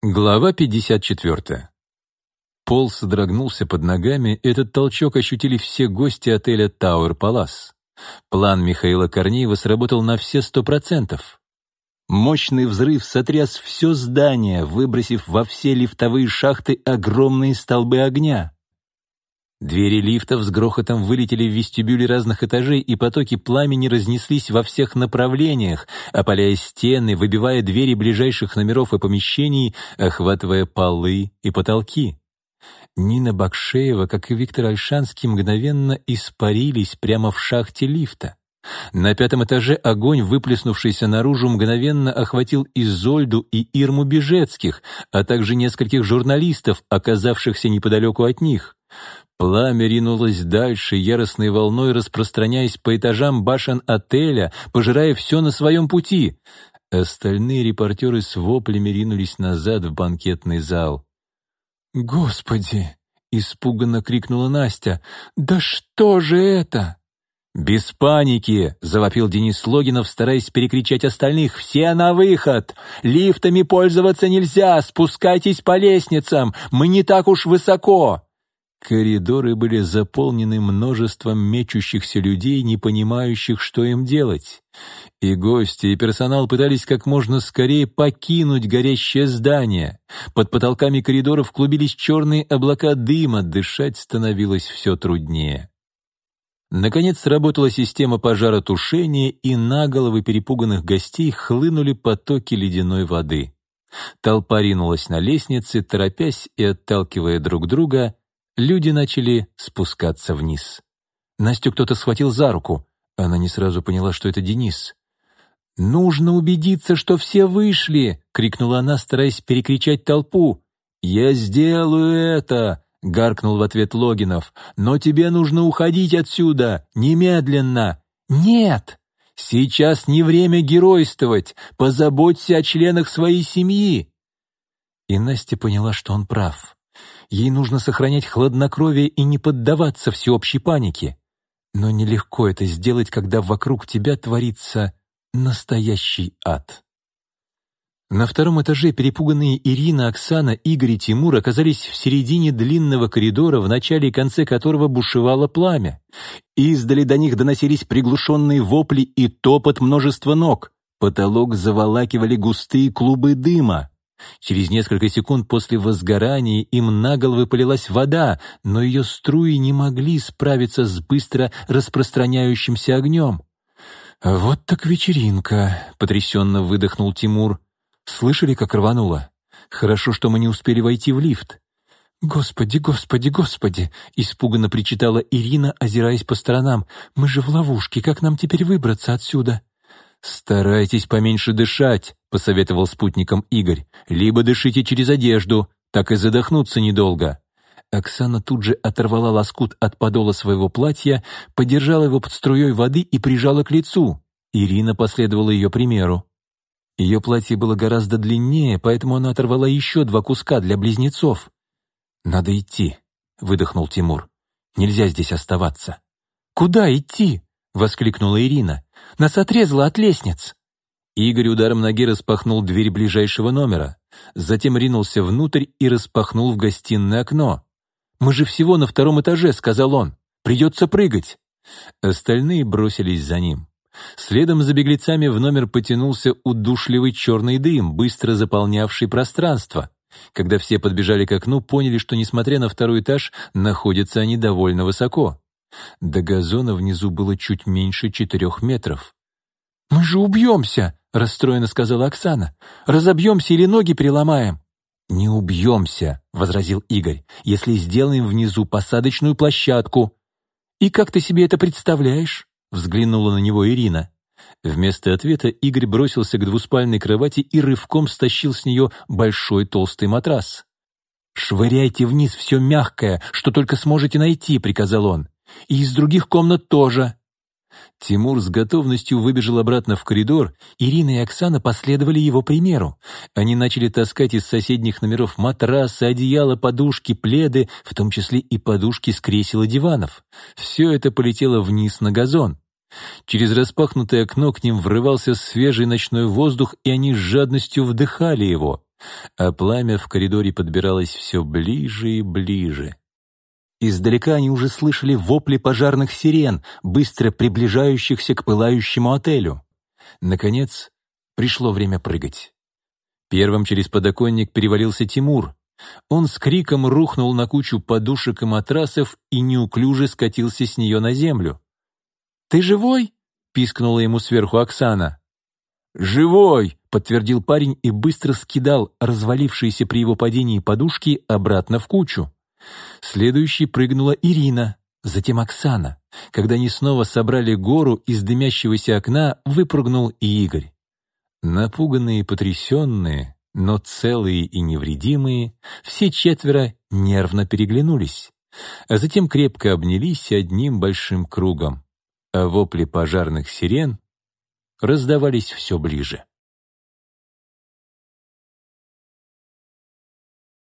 Глава 54. Пол содрогнулся под ногами, этот толчок ощутили все гости отеля «Тауэр Палас». План Михаила Корнеева сработал на все сто процентов. Мощный взрыв сотряс все здание, выбросив во все лифтовые шахты огромные столбы огня. Двери лифтов с грохотом вылетели в вестибюли разных этажей, и потоки пламени разнеслись во всех направлениях, опаляя стены, выбивая двери ближайших номеров и помещений, охватывая полы и потолки. Нина Бакшеева, как и Виктор Альшанский, мгновенно испарились прямо в шахте лифта. На пятом этаже огонь, выплеснувшийся наружу, мгновенно охватил Изольду и Ирму Бежецких, а также нескольких журналистов, оказавшихся неподалеку от них. Пламя ринулось дальше, яростной волной распространяясь по этажам башен отеля, пожирая все на своем пути. Остальные репортеры с воплями ринулись назад в банкетный зал. «Господи!» — испуганно крикнула Настя. «Да что же это?» «Без паники!» — завопил Денис Логинов, стараясь перекричать остальных. «Все на выход! Лифтами пользоваться нельзя! Спускайтесь по лестницам! Мы не так уж высоко!» Коридоры были заполнены множеством мечущихся людей, не понимающих, что им делать. И гости, и персонал пытались как можно скорее покинуть горящее здание. Под потолками коридоров клубились черные облака дыма, дышать становилось все труднее. Наконец сработала система пожаротушения, и на головы перепуганных гостей хлынули потоки ледяной воды. Толпа ринулась на лестнице, торопясь и отталкивая друг друга, Люди начали спускаться вниз. Настю кто-то схватил за руку. Она не сразу поняла, что это Денис. «Нужно убедиться, что все вышли!» — крикнула она, стараясь перекричать толпу. «Я сделаю это!» — гаркнул в ответ Логинов. «Но тебе нужно уходить отсюда! Немедленно!» «Нет! Сейчас не время геройствовать! Позаботься о членах своей семьи!» И Настя поняла, что он прав. Ей нужно сохранять хладнокровие и не поддаваться всеобщей панике. Но нелегко это сделать, когда вокруг тебя творится настоящий ад. На втором этаже перепуганные Ирина, Оксана, Игорь и Тимур оказались в середине длинного коридора, в начале и конце которого бушевало пламя. Издали до них доносились приглушенные вопли и топот множества ног. Потолок заволакивали густые клубы дыма. Через несколько секунд после возгорания им на головы полилась вода, но ее струи не могли справиться с быстро распространяющимся огнем. «Вот так вечеринка», — потрясенно выдохнул Тимур. «Слышали, как рвануло? Хорошо, что мы не успели войти в лифт». «Господи, господи, господи!» — испуганно причитала Ирина, озираясь по сторонам. «Мы же в ловушке, как нам теперь выбраться отсюда?» «Старайтесь поменьше дышать», — посоветовал спутникам Игорь. «Либо дышите через одежду, так и задохнуться недолго». Оксана тут же оторвала лоскут от подола своего платья, подержала его под струей воды и прижала к лицу. Ирина последовала ее примеру. Ее платье было гораздо длиннее, поэтому она оторвала еще два куска для близнецов. «Надо идти», — выдохнул Тимур. «Нельзя здесь оставаться». «Куда идти?» — воскликнула Ирина. «Нас отрезало от лестниц!» Игорь ударом ноги распахнул дверь ближайшего номера, затем ринулся внутрь и распахнул в гостиное окно. «Мы же всего на втором этаже», — сказал он. «Придется прыгать». Остальные бросились за ним. Следом за беглецами в номер потянулся удушливый черный дым, быстро заполнявший пространство. Когда все подбежали к окну, поняли, что, несмотря на второй этаж, находятся они довольно высоко. До газона внизу было чуть меньше четырех метров. «Мы же убьемся!» — расстроенно сказала Оксана. «Разобьемся или ноги переломаем?» «Не убьемся», — возразил Игорь, «если сделаем внизу посадочную площадку». «И как ты себе это представляешь?» — взглянула на него Ирина. Вместо ответа Игорь бросился к двуспальной кровати и рывком стащил с нее большой толстый матрас. «Швыряйте вниз все мягкое, что только сможете найти», — приказал он. И из других комнат тоже». Тимур с готовностью выбежал обратно в коридор, Ирина и Оксана последовали его примеру. Они начали таскать из соседних номеров матрасы, одеяла, подушки, пледы, в том числе и подушки с кресел и диванов. Все это полетело вниз на газон. Через распахнутое окно к ним врывался свежий ночной воздух, и они с жадностью вдыхали его. а пламя в коридоре подбиралось все ближе и ближе. Издалека они уже слышали вопли пожарных сирен, быстро приближающихся к пылающему отелю. Наконец, пришло время прыгать. Первым через подоконник перевалился Тимур. Он с криком рухнул на кучу подушек и матрасов и неуклюже скатился с нее на землю. «Ты живой?» — пискнула ему сверху Оксана. «Живой!» — подтвердил парень и быстро скидал развалившиеся при его падении подушки обратно в кучу. Следующей прыгнула Ирина, затем Оксана. Когда они снова собрали гору, из дымящегося окна выпрыгнул и Игорь. Напуганные и потрясенные, но целые и невредимые, все четверо нервно переглянулись, а затем крепко обнялись одним большим кругом, а вопли пожарных сирен раздавались все ближе.